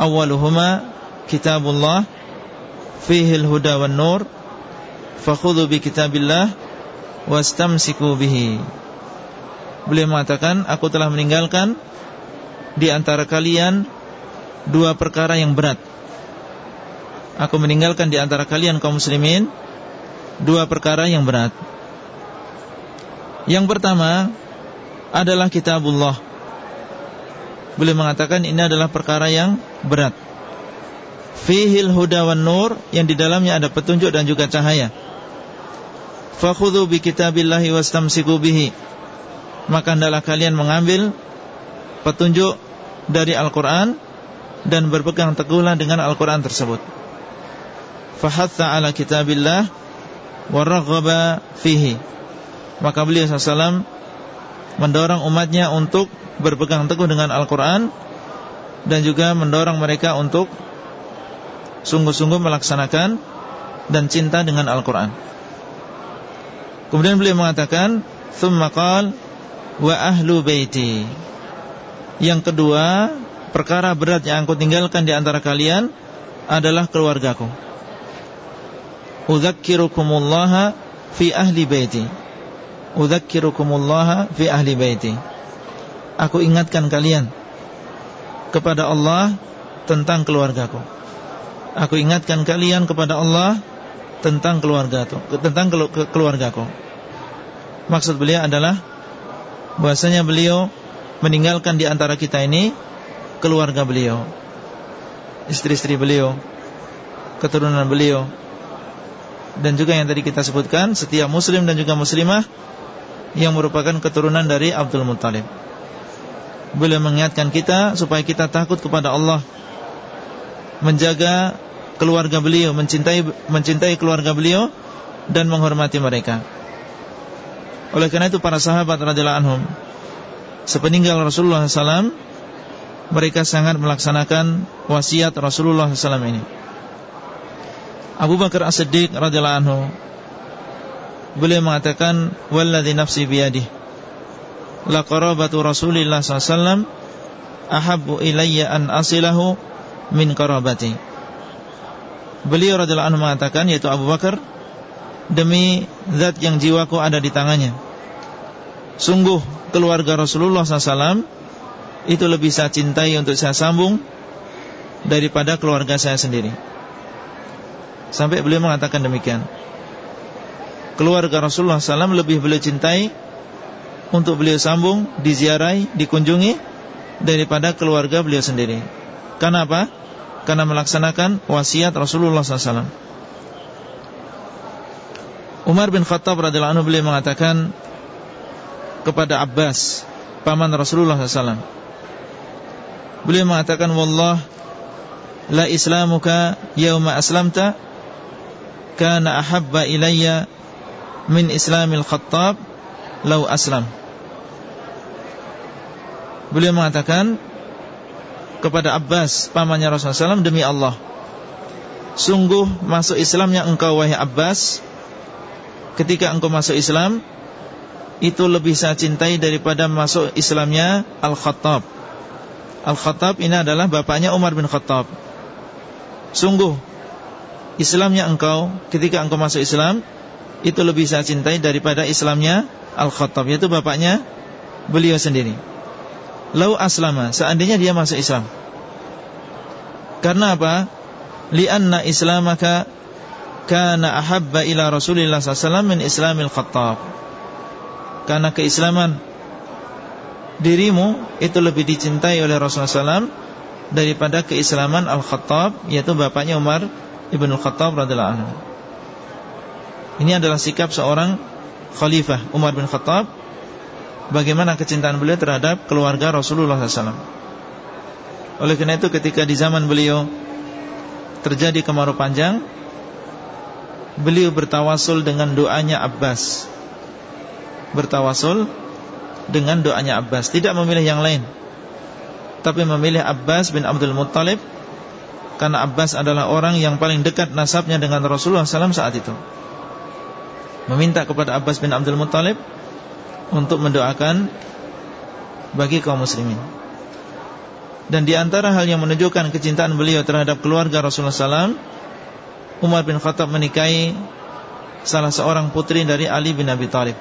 Awaluhuma kitabullah fihi al-huda wan nur fakhudhu bi kitabillah wastamsiku bihi. Beliau mengatakan Aku telah meninggalkan Di antara kalian dua perkara yang berat. Aku meninggalkan di antara kalian kaum muslimin dua perkara yang berat. Yang pertama adalah kitabullah. Beliau mengatakan ini adalah perkara yang berat. Fihil huda wan nur yang di dalamnya ada petunjuk dan juga cahaya. Fakhudhu bi kitabillahi wastamsiku bihi. Maka hendaklah kalian mengambil petunjuk dari Al-Qur'an dan berpegang teguhlah dengan Al-Qur'an tersebut. Fahatha ala kitabillah wa raghaba fihi. Maka beliau sallallahu mendorong umatnya untuk berpegang teguh dengan Al-Quran dan juga mendorong mereka untuk sungguh-sungguh melaksanakan dan cinta dengan Al-Quran. Kemudian beliau mengatakan, "Tsumma wa ahlu baiti." Yang kedua, perkara berat yang aku tinggalkan di antara kalian adalah keluargaku. Udzakkirukumullah fi ahli baiti Udzakirukumullaha fi ahli baiti Aku ingatkan kalian Kepada Allah Tentang keluargaku Aku ingatkan kalian kepada Allah Tentang keluargaku Tentang keluargaku Maksud beliau adalah bahwasanya beliau Meninggalkan di antara kita ini Keluarga beliau Istri-istri beliau Keturunan beliau Dan juga yang tadi kita sebutkan Setiap muslim dan juga muslimah yang merupakan keturunan dari Abdul Muttalib. Beliau mengingatkan kita supaya kita takut kepada Allah, menjaga keluarga beliau, mencintai mencintai keluarga beliau dan menghormati mereka. Oleh karena itu para sahabat radhiyallahu anhum sepeninggal Rasulullah SAW mereka sangat melaksanakan wasiat Rasulullah SAW ini. Abu Bakar As-Siddiq radhiyallahu anhu beliau mengatakan walladzi nafsi biyadihi la qarabatu Rasulillah sallallahu ahabbu ilayya an asilahu min qarabati Beliau radhiyallahu anhu mengatakan yaitu Abu Bakar demi zat yang jiwaku ada di tangannya sungguh keluarga Rasulullah SAW itu lebih saya cintai untuk saya sambung daripada keluarga saya sendiri sampai beliau mengatakan demikian keluarga Rasulullah SAW lebih beliau cintai untuk beliau sambung, diziarahi, dikunjungi daripada keluarga beliau sendiri. Karena apa? Karena melaksanakan wasiat Rasulullah SAW. Umar bin Khattab radhiyallahu anhu beliau mengatakan kepada Abbas, paman Rasulullah SAW. Beliau mengatakan, "Wallah la islamuka yauma aslamta kana ahabba ilayya min Islamil Khattab lau aslam. Beliau mengatakan kepada Abbas pamannya Rasulullah SAW demi Allah. Sungguh masuk Islamnya engkau wahai Abbas. Ketika engkau masuk Islam itu lebih saya cintai daripada masuk Islamnya Al-Khattab. Al-Khattab ini adalah bapaknya Umar bin Khattab. Sungguh Islamnya engkau ketika engkau masuk Islam itu lebih saya cintai daripada Islamnya Al-Khattab yaitu bapaknya beliau sendiri. Lau aslama seandainya dia masuk Islam. Karena apa? Lianna islamaka kana ahabba ila Rasulillah sallallahu min Islamil Khattab. Karena keislaman dirimu itu lebih dicintai oleh Rasulullah SAW daripada keislaman Al-Khattab yaitu bapaknya Umar ibn Al-Khattab radhiyallahu anhu. Ini adalah sikap seorang Khalifah Umar bin Khattab Bagaimana kecintaan beliau terhadap keluarga Rasulullah SAW Oleh karena itu ketika di zaman beliau Terjadi kemarau panjang Beliau bertawasul dengan doanya Abbas. Bertawasul dengan doanya Abbas. Tidak memilih yang lain Tapi memilih Abbas bin Abdul Muttalib Karena Abbas adalah orang yang paling dekat nasabnya dengan Rasulullah SAW saat itu. Meminta kepada Abbas bin Abdul Muttalib untuk mendoakan bagi kaum muslimin. Dan di antara hal yang menunjukkan kecintaan beliau terhadap keluarga Rasulullah SAW, Umar bin Khattab menikahi salah seorang putri dari Ali bin Abi Thalib,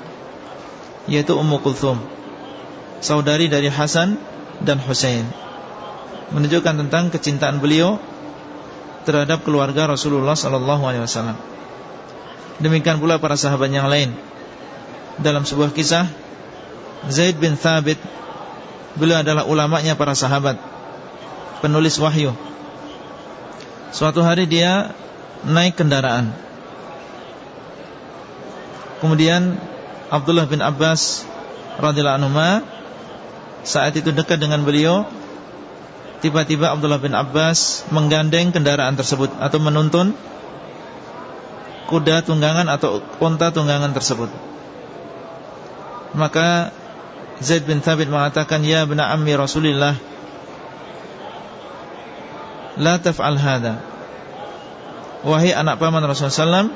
yaitu Ummu Kulthum, saudari dari Hasan dan Husain. menunjukkan tentang kecintaan beliau terhadap keluarga Rasulullah sallallahu alaihi wasallam. Demikian pula para sahabat yang lain. Dalam sebuah kisah Zaid bin Thabit beliau adalah ulamanya para sahabat, penulis wahyu. Suatu hari dia naik kendaraan. Kemudian Abdullah bin Abbas radhiyallahu anhu saat itu dekat dengan beliau Tiba-tiba Abdullah bin Abbas menggandeng kendaraan tersebut Atau menuntun Kuda tunggangan atau unta tunggangan tersebut Maka Zaid bin Thabit mengatakan Ya bena ammi Rasulillah La taf'al hadha Wahai anak paman Rasulullah SAW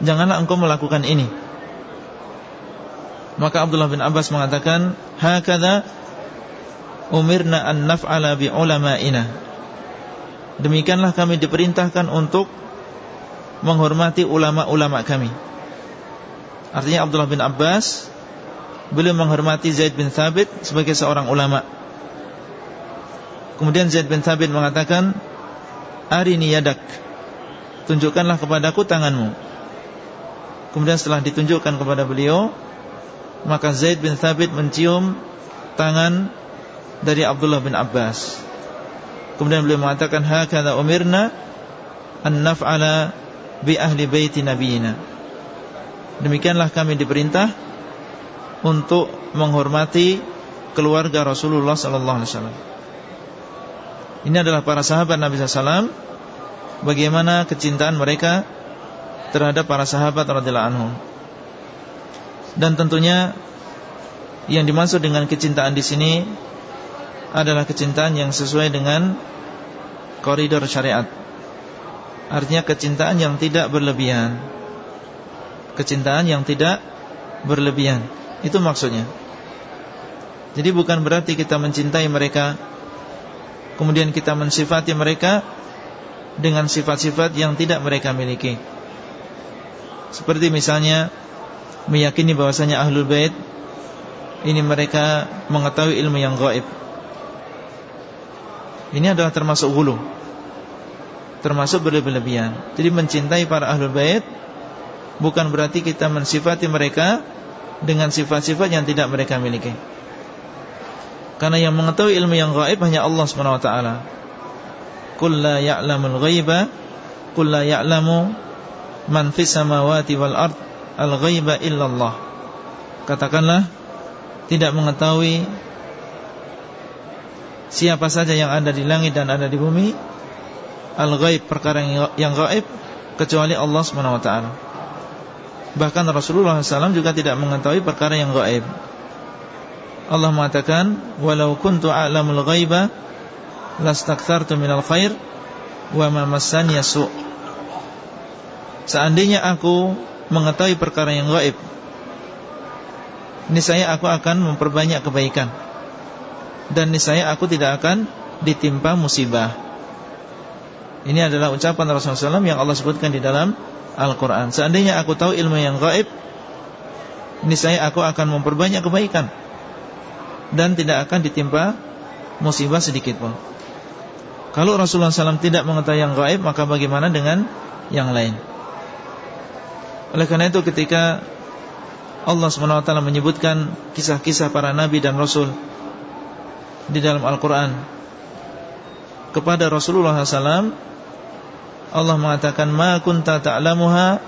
Janganlah engkau melakukan ini Maka Abdullah bin Abbas mengatakan Hakada umirna an naf'ala bi ulama'ina. Demikianlah kami diperintahkan untuk menghormati ulama-ulama kami. Artinya Abdullah bin Abbas beliau menghormati Zaid bin Thabit sebagai seorang ulama. Kemudian Zaid bin Thabit mengatakan, "Arini yadak." Tunjukkanlah kepadaku tanganmu. Kemudian setelah ditunjukkan kepada beliau, maka Zaid bin Thabit mencium tangan dari Abdullah bin Abbas. Kemudian beliau mengatakan hakadha umirna an naf'ala bi ahli baiti nabiyina. Demikianlah kami diperintah untuk menghormati keluarga Rasulullah sallallahu alaihi wasallam. Ini adalah para sahabat Nabi sallallahu bagaimana kecintaan mereka terhadap para sahabat radhiyallahu anhum. Dan tentunya yang dimaksud dengan kecintaan di sini adalah kecintaan yang sesuai dengan koridor syariat. Artinya kecintaan yang tidak berlebihan. Kecintaan yang tidak berlebihan. Itu maksudnya. Jadi bukan berarti kita mencintai mereka kemudian kita mensifati mereka dengan sifat-sifat yang tidak mereka miliki. Seperti misalnya meyakini bahwasanya ahlul bait ini mereka mengetahui ilmu yang gaib. Ini adalah termasuk hulu Termasuk berlebihan Jadi mencintai para ahlul bait Bukan berarti kita mensifati mereka Dengan sifat-sifat yang tidak mereka miliki. Karena yang mengetahui ilmu yang gaib Hanya Allah SWT Qul la ya'lamul ghaiba Qul la ya'lamu Man fis samawati wal ard Al ghaiba illallah. Katakanlah Tidak mengetahui Siapa saja yang ada di langit dan ada di bumi Al-ghaib perkara yang gaib Kecuali Allah SWT Bahkan Rasulullah SAW juga tidak mengetahui perkara yang gaib. Allah mengatakan Walau kuntu a'lamul ghaiba Lastakthartu minal khair Wa ma massan yasu' Seandainya aku mengetahui perkara yang gaib Niscaya aku akan memperbanyak kebaikan. Dan niscaya aku tidak akan ditimpa musibah. Ini adalah ucapan Rasulullah SAW yang Allah sebutkan di dalam Al-Quran. Seandainya aku tahu ilmu yang gaib, niscaya aku akan memperbanyak kebaikan dan tidak akan ditimpa musibah sedikit pun. Kalau Rasulullah SAW tidak mengetahui yang gaib, maka bagaimana dengan yang lain? Oleh karena itu ketika Allah SWT menyebutkan kisah-kisah para nabi dan rasul di dalam Al-Quran kepada Rasulullah SAW Allah mengatakan ma kunta ta'lamuha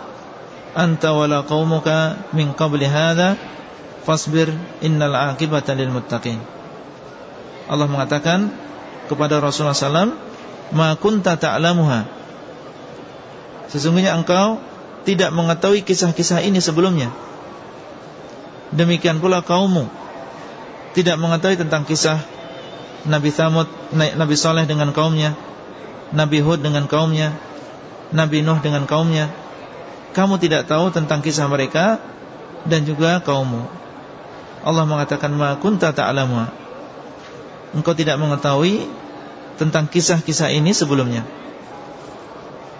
anta wala qaumuka min qabli hadha fasbir innal aqibata lil muttaqin. Allah mengatakan kepada Rasulullah SAW ma kunta ta'lamuha. Sesungguhnya engkau tidak mengetahui kisah-kisah ini sebelumnya. Demikian pula kaummu tidak mengetahui tentang kisah Nabi Thamud, Nabi Saleh dengan kaumnya, Nabi Hud dengan kaumnya, Nabi Nuh dengan kaumnya. Kamu tidak tahu tentang kisah mereka dan juga kaummu. Allah mengatakan ma kunta ta'lamu. Engkau tidak mengetahui tentang kisah-kisah ini sebelumnya.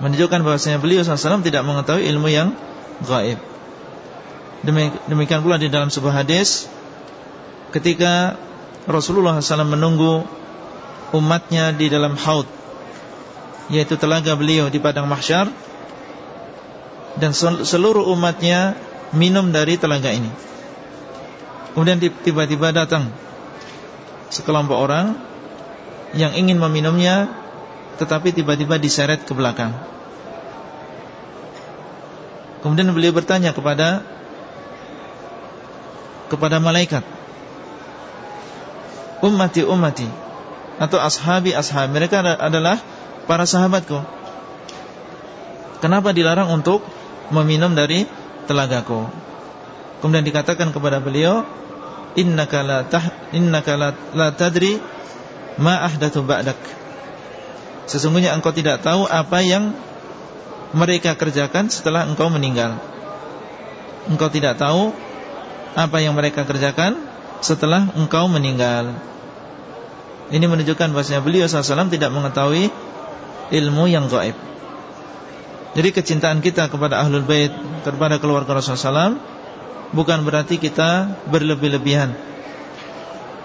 Menunjukkan bahwasanya beliau SAW tidak mengetahui ilmu yang gaib. Demikian pula di dalam sebuah hadis ketika Rasulullah SAW menunggu umatnya di dalam haud yaitu telaga beliau di padang mahsyar dan seluruh umatnya minum dari telaga ini. Kemudian tiba-tiba datang sekelompok orang yang ingin meminumnya tetapi tiba-tiba diseret ke belakang. Kemudian beliau bertanya kepada kepada malaikat, "Ummati ummati" atau ashabi ashabi mereka adalah para sahabatku. Kenapa dilarang untuk meminum dari telagaku? Kemudian dikatakan kepada beliau, "Innaka la tah innaka la, la tadri ma ahdathu ba'dak." Sesungguhnya engkau tidak tahu apa yang mereka kerjakan setelah engkau meninggal. Engkau tidak tahu apa yang mereka kerjakan setelah engkau meninggal. Ini menunjukkan bahasanya beliau SAW tidak mengetahui ilmu yang gaib. Jadi kecintaan kita kepada ahlul bait, kepada keluarga Rasulullah SAW bukan berarti kita berlebih-lebihan.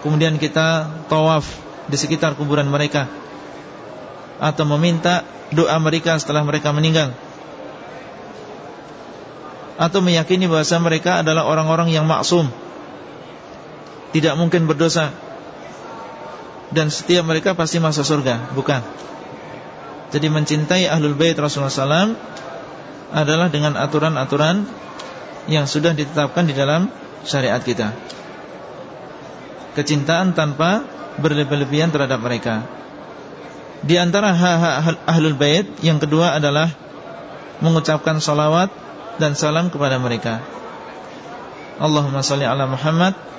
Kemudian kita tawaf di sekitar kuburan mereka atau meminta doa mereka setelah mereka meninggal atau meyakini bahasa mereka adalah orang-orang yang maksum tidak mungkin berdosa. Dan setiap mereka pasti masuk surga bukan? Jadi mencintai ahlul bait Rasulullah SAW adalah dengan aturan-aturan yang sudah ditetapkan di dalam syariat kita. Kecintaan tanpa berlebih-lebihan terhadap mereka. Di antara hak-hak ahlul bait yang kedua adalah mengucapkan salawat dan salam kepada mereka. Allahumma salli ala Muhammad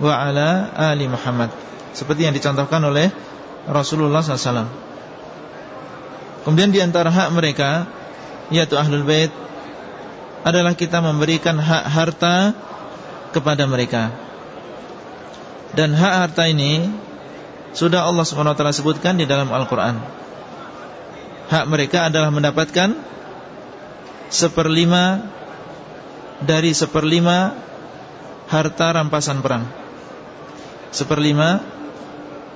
wa ala ali Muhammad. Seperti yang dicontohkan oleh Rasulullah SAW. Kemudian di antara hak mereka yaitu ahlul bait adalah kita memberikan hak harta kepada mereka. Dan hak harta ini sudah Allah SWT sebutkan di dalam Al-Quran Hak mereka adalah mendapatkan Seperlima Dari seperlima Harta rampasan perang Seperlima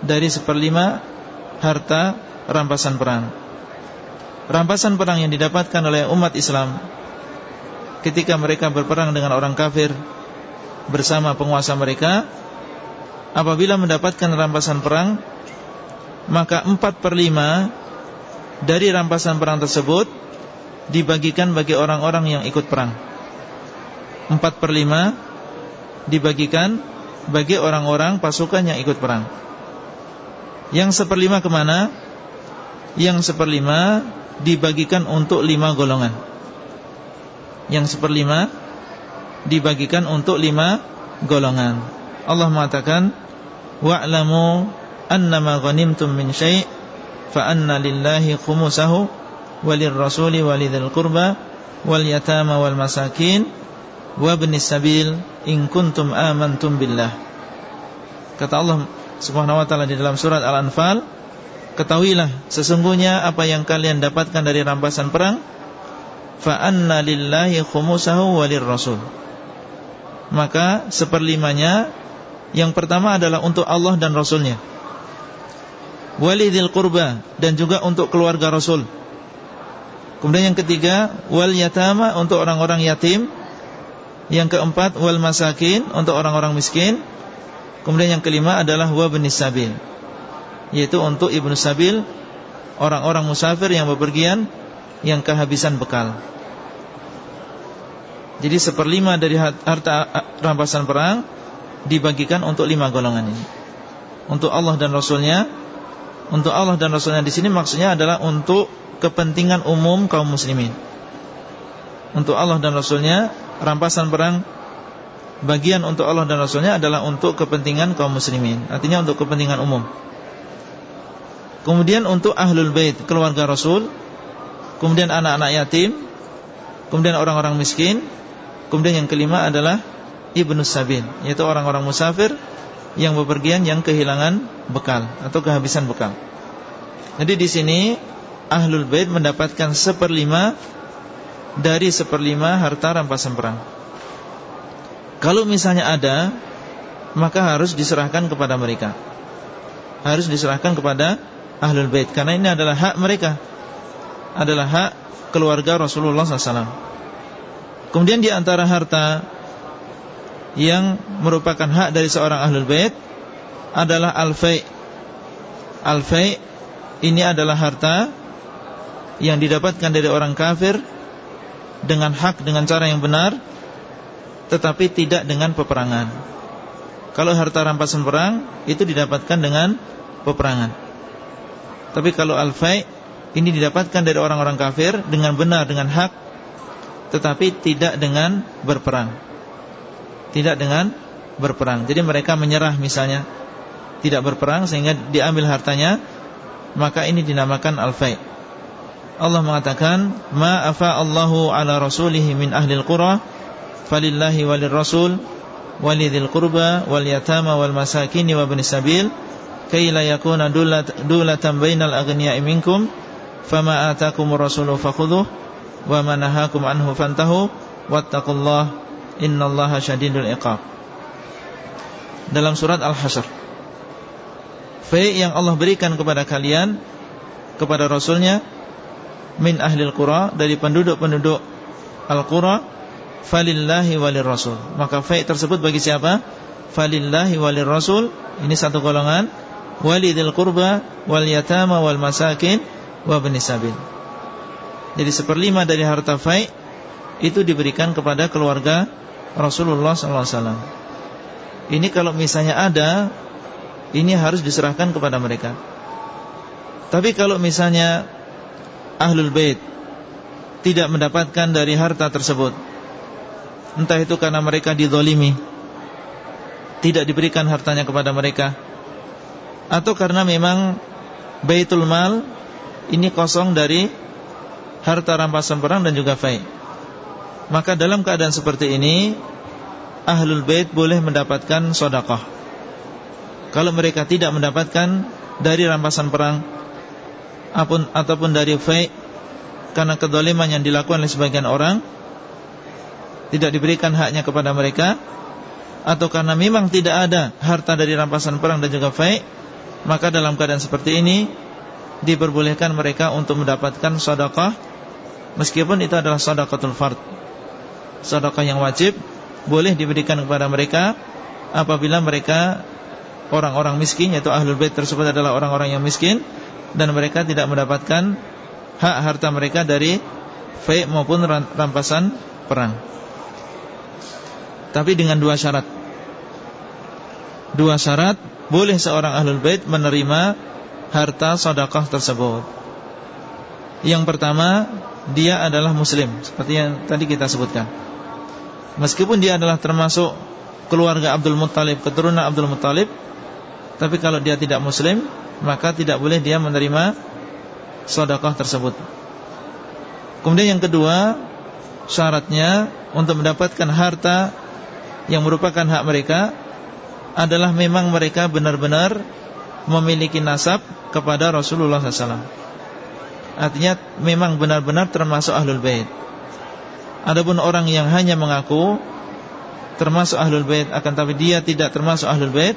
Dari seperlima Harta rampasan perang. Rampasan perang yang didapatkan oleh umat Islam Ketika mereka berperang dengan orang kafir Bersama penguasa mereka apabila mendapatkan rampasan perang maka empat per lima dari rampasan perang tersebut dibagikan bagi orang-orang yang ikut perang. Empat per lima dibagikan bagi orang-orang pasukan yang ikut perang. Yang seperlima ke mana? yang seperlima dibagikan untuk lima golongan. Yang seperlima dibagikan untuk lima golongan. Allah mengatakan wa'lamu annama ghanimtum min syai' fa anna lillahi khumusahu walirrasuli walidhil qurba wal yatama wal masakin wa ibnis sabil in kuntum amantum billah. Kata Allah Subhanahu wa taala di dalam surat Al-Anfal ketahuilah sesungguhnya apa yang kalian dapatkan dari rampasan perang fa anna lillahi khumusahu walirrasul maka seperlimanya yang pertama adalah untuk Allah dan Rasulnya. Walidil qurba Dan juga untuk keluarga Rasul. Kemudian yang ketiga Wal yatama untuk orang-orang yatim Yang keempat Wal masakin untuk orang-orang miskin Kemudian yang kelima adalah Wabnis sabil Yaitu untuk ibnu sabil Orang-orang musafir yang bepergian Yang kehabisan bekal Jadi seperlima dari harta rampasan perang dibagikan untuk lima golongan ini. Untuk Allah dan Rasulnya, untuk Allah dan Rasulnya di sini maksudnya adalah untuk kepentingan umum kaum muslimin. Untuk Allah dan Rasulnya, rampasan perang bagian untuk Allah dan Rasulnya adalah untuk kepentingan kaum muslimin. Artinya untuk kepentingan umum. Kemudian untuk ahlul bait, keluarga Rasul, kemudian anak-anak yatim, kemudian orang-orang miskin, kemudian yang kelima adalah ibnu sabil yaitu orang-orang musafir yang bepergian yang kehilangan bekal atau kehabisan bekal. Jadi di sini ahlul bait mendapatkan seperlima dari seperlima harta rampasan perang. Kalau misalnya ada, maka harus diserahkan kepada mereka. harus diserahkan kepada ahlul bait karena ini adalah hak mereka. Adalah hak keluarga Rasulullah SAW. Kemudian di antara harta yang merupakan hak dari seorang ahlul bait adalah al-fai. Al-fai ini adalah harta yang didapatkan dari orang kafir dengan hak dengan cara yang benar tetapi tidak dengan peperangan. Kalau harta rampasan perang itu didapatkan dengan peperangan. Tapi kalau al-fai ini didapatkan dari orang-orang kafir dengan benar dengan hak tetapi tidak dengan berperang. Tidak dengan berperang. Jadi mereka menyerah misalnya tidak berperang sehingga diambil hartanya maka ini dinamakan al-fai. Allah mengatakan ma afa Allahu ala rasulihi min ahli al-qura falillahi walir rasul walidil qurba wal yatama wal masakin wa ibnis sabil kay la yakuna dulatan bainal aghniya'i minkum fama atakumur rasulu fakhudhuh wa ma nahakum anhu fantahu wattaqullaha innallaha syadidul iqab. Dalam surat al-hasyr Fai yang Allah berikan kepada kalian kepada rasulnya min ahlil qura dari penduduk-penduduk al-qura falillahi walir rasul. Maka fai tersebut bagi siapa? Falillahi walir rasul. Ini satu golongan. Walidil qurba wal yatama wal masakin wa bani sabil. Jadi seperlima dari harta fai itu diberikan kepada keluarga Rasulullah SAW. Ini kalau misalnya ada, ini harus diserahkan kepada mereka. Tapi kalau misalnya ahlul bait tidak mendapatkan dari harta tersebut, Entah itu karena mereka didolimi Tidak diberikan hartanya kepada mereka Atau karena memang Baitul Mal Ini kosong dari Harta rampasan perang dan juga fai. Maka dalam keadaan seperti ini Ahlul Bait boleh mendapatkan sodakoh Kalau mereka tidak mendapatkan Dari rampasan perang Ataupun dari fai Karena kedoliman yang dilakukan oleh sebagian orang tidak diberikan haknya kepada mereka atau karena memang tidak ada harta dari rampasan perang dan juga faid maka dalam keadaan seperti ini diperbolehkan mereka untuk mendapatkan sedekah meskipun itu adalah sedekatul fard. Sedekah yang wajib boleh diberikan kepada mereka apabila mereka orang-orang miskin yaitu ahlul bait tersebut adalah orang-orang yang miskin dan mereka tidak mendapatkan hak harta mereka dari faid maupun rampasan perang. Tapi dengan dua syarat. Dua syarat Boleh seorang ahlul bait menerima Harta sodakah tersebut. Yang pertama Dia adalah muslim Seperti yang tadi kita sebutkan. Meskipun dia adalah termasuk Keluarga Abdul Muttalib Keturunan Abdul Muttalib Tapi kalau dia tidak muslim Maka tidak boleh dia menerima Sodakah tersebut Kemudian yang kedua Syaratnya Untuk mendapatkan harta yang merupakan hak mereka adalah memang mereka benar-benar memiliki nasab kepada Rasulullah SAW. Artinya memang benar-benar termasuk ahlul bait. Adapun orang yang hanya mengaku termasuk ahlul bait akan tapi dia tidak termasuk ahlul bait,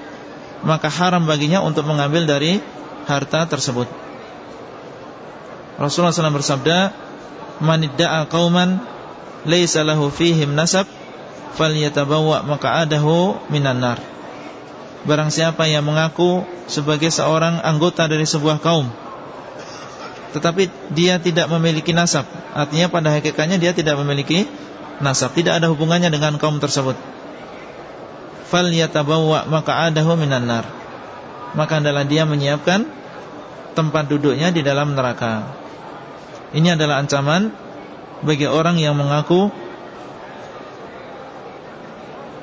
maka haram baginya untuk mengambil dari harta tersebut. Rasulullah SAW bersabda, "Man idda'a qauman laisa lahu fihim nasab falyatabawwa maq'adahu minan nar. Barang siapa yang mengaku sebagai seorang anggota dari sebuah kaum tetapi dia tidak memiliki nasab, artinya pada hakikatnya dia tidak memiliki nasab, tidak ada hubungannya dengan kaum tersebut. Falyatabawwa maq'adahu minan nar. Maka adalah dia menyiapkan tempat duduknya di dalam neraka. Ini adalah ancaman bagi orang yang mengaku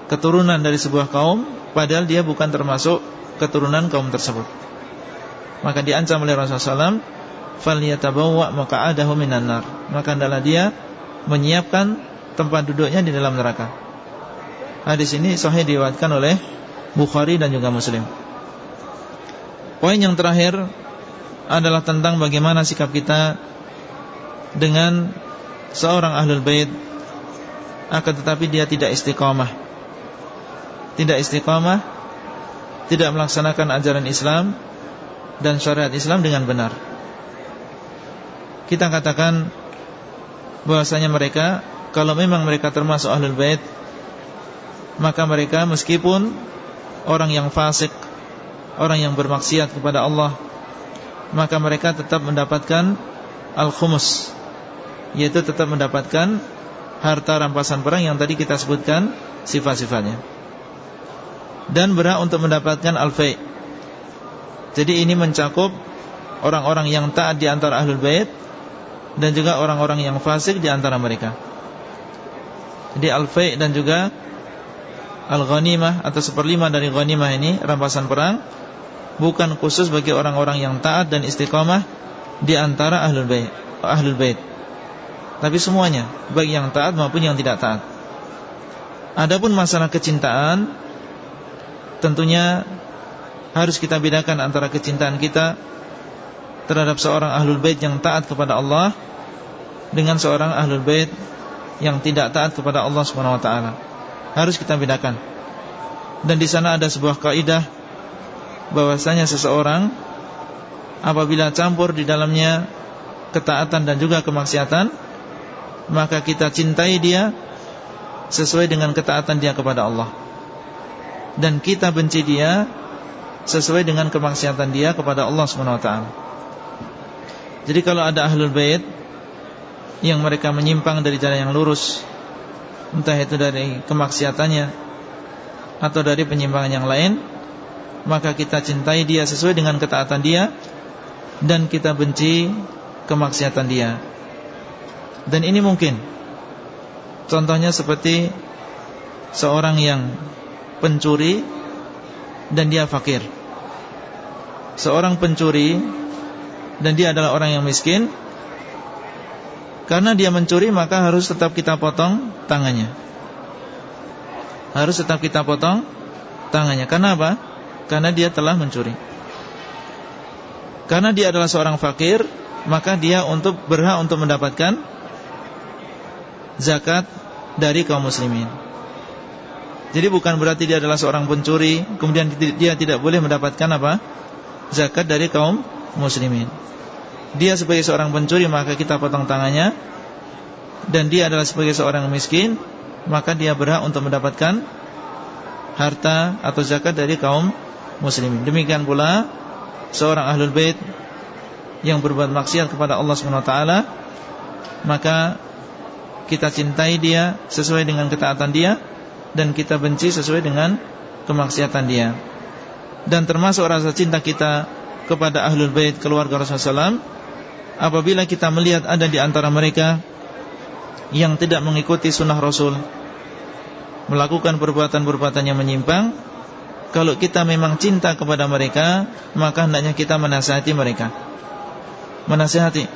keturunan dari sebuah kaum padahal dia bukan termasuk keturunan kaum tersebut. Maka diancam oleh Rasulullah SAW falyatabawwa maq'adahu minan nar. Maka adalah dia menyiapkan tempat duduknya di dalam neraka. Hadis ini sahih diriwayatkan oleh Bukhari dan juga Muslim. Poin yang terakhir adalah tentang bagaimana sikap kita dengan seorang ahlul bait akan tetapi dia tidak istiqamah tidak istiqamah, tidak melaksanakan ajaran Islam dan syariat Islam dengan benar. Kita katakan bahwasanya mereka kalau memang mereka termasuk ahlul bait maka mereka meskipun orang yang fasik, orang yang bermaksiat kepada Allah, maka mereka tetap mendapatkan al-khumus, yaitu tetap mendapatkan harta rampasan perang yang tadi kita sebutkan sifat-sifatnya. Dan berhak untuk mendapatkan al-fai. Jadi ini mencakup orang-orang yang taat di antara ahlul bait dan juga orang-orang yang fasik di antara mereka. Jadi al-fai dan juga al-ghanimah atau seperlima dari ghanimah ini rampasan perang bukan khusus bagi orang-orang yang taat dan istiqamah di antara ahlul bait, ahlul. Tapi semuanya, bagi yang taat maupun yang tidak taat. Adapun masalah kecintaan tentunya harus kita bedakan antara kecintaan kita terhadap seorang ahlul bait yang taat kepada Allah dengan seorang ahlul bait yang tidak taat kepada Allah taala. Harus kita bedakan. Dan di sana ada sebuah kaidah bahwasanya seseorang apabila campur di dalamnya ketaatan dan juga kemaksiatan, maka kita cintai dia sesuai dengan ketaatan dia kepada Allah. Dan kita benci dia sesuai dengan kemaksiatan dia kepada Allah Subhanahu wa taala. Jadi kalau ada ahlul bait yang mereka menyimpang dari jalan yang lurus, entah itu dari kemaksiatannya atau dari penyimpangan yang lain, maka kita cintai dia sesuai dengan ketaatan dia dan kita benci kemaksiatan dia. Dan ini mungkin. Contohnya seperti seorang yang pencuri dan dia fakir. Seorang pencuri dan dia adalah orang yang miskin karena dia mencuri maka harus tetap kita potong tangannya. Harus tetap kita potong tangannya. Karena apa? Karena dia telah mencuri. Karena dia adalah seorang fakir Maka dia untuk berhak untuk mendapatkan Zakat dari kaum muslimin. Jadi bukan berarti dia adalah seorang pencuri Kemudian dia tidak boleh mendapatkan apa? Zakat dari kaum muslimin dia sebagai seorang pencuri maka kita potong tangannya dan dia adalah sebagai seorang miskin maka dia berhak untuk mendapatkan harta atau zakat dari kaum muslimin. Demikian pula seorang ahlul bait yang berbuat maksiat kepada Allah taala maka kita cintai dia sesuai dengan ketaatan dia dan kita benci sesuai dengan kemaksiatan dia. Dan termasuk rasa cinta kita kepada ahlul bait keluarga Rasulullah SAW apabila kita melihat ada di antara mereka yang tidak mengikuti sunnah Rasul melakukan perbuatan-perbuatan yang menyimpang kalau kita memang cinta kepada mereka maka hendaknya kita menasihati mereka. Menasihati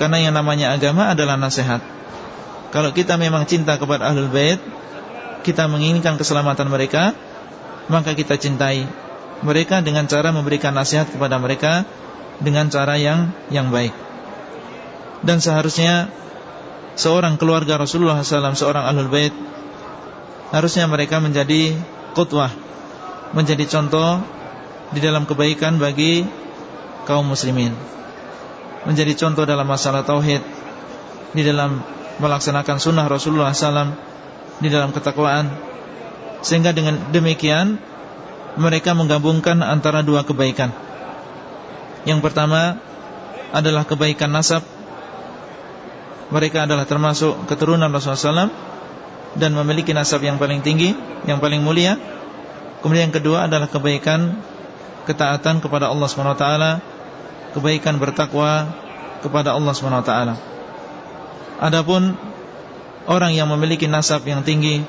karena yang namanya agama adalah nasihat. Kalau kita memang cinta kepada ahlul bait kita menginginkan keselamatan mereka maka kita cintai mereka dengan cara memberikan nasihat kepada mereka dengan cara yang yang baik. Dan seharusnya seorang keluarga Rasulullah SAW, seorang ahlul bait, harusnya mereka menjadi kutwah, menjadi contoh di dalam kebaikan bagi kaum muslimin, menjadi contoh dalam masalah tauhid, di dalam melaksanakan sunnah Rasulullah SAW, di dalam ketakwaan, sehingga dengan demikian mereka menggabungkan antara dua kebaikan. Yang pertama adalah kebaikan nasab mereka adalah termasuk keturunan Rasulullah SAW dan memiliki nasab yang paling tinggi, yang paling mulia. Kemudian yang kedua adalah kebaikan ketaatan kepada Allah SWT, kebaikan bertakwa kepada Allah SWT. Adapun orang yang memiliki nasab yang tinggi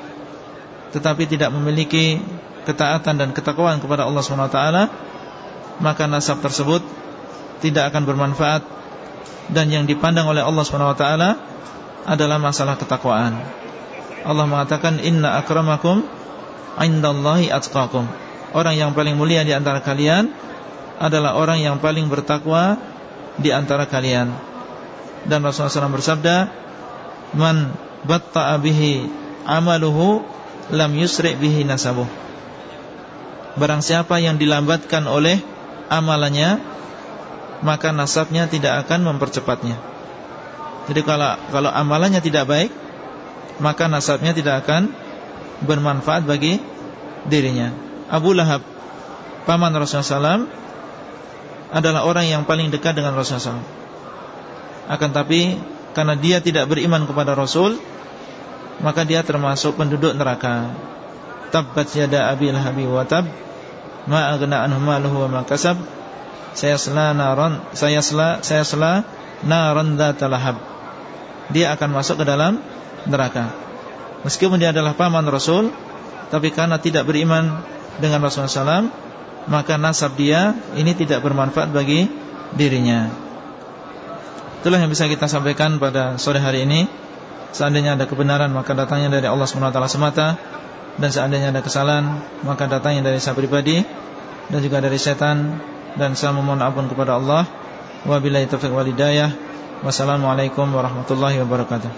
tetapi tidak memiliki ketaatan dan ketakwaan kepada Allah SWT, maka nasab tersebut tidak akan bermanfaat dan yang dipandang oleh Allah SWT adalah masalah ketakwaan. Allah mengatakan inna akramakum indallahi atqakum. Orang yang paling mulia di antara kalian adalah orang yang paling bertakwa di antara kalian. Dan Rasulullah SAW bersabda, "Man batta'a bihi amaluhu lam yusri' bihi nasabuh." Barang siapa yang dilambatkan oleh amalannya Maka nasabnya tidak akan mempercepatnya. Jadi kalau kalau amalannya tidak baik Maka nasabnya tidak akan bermanfaat bagi dirinya. Abu Lahab Paman Rasulullah SAW Adalah orang yang paling dekat dengan Rasulullah SAW Akan tapi Karena dia tidak beriman kepada Rasul Maka dia termasuk penduduk neraka. Tabbat yada abi lahabi wa tab Ma wa ma kasab Saya sela naran Saya sela Saya sela Naran lahab. Dia akan masuk ke dalam neraka. Meskipun dia adalah paman Rasul Tapi karena tidak beriman Dengan Rasulullah SAW Maka nasab dia Ini tidak bermanfaat bagi dirinya. Itulah yang bisa kita sampaikan pada sore hari ini. Seandainya ada kebenaran maka datangnya dari Allah SWT semata. Dan seandainya ada kesalahan maka datangnya dari saya pribadi Dan juga dari setan Dan saya memohon ampun kepada Allah. Wabillahi taufiq walidayah Wassalamualaikum warahmatullahi wabarakatuh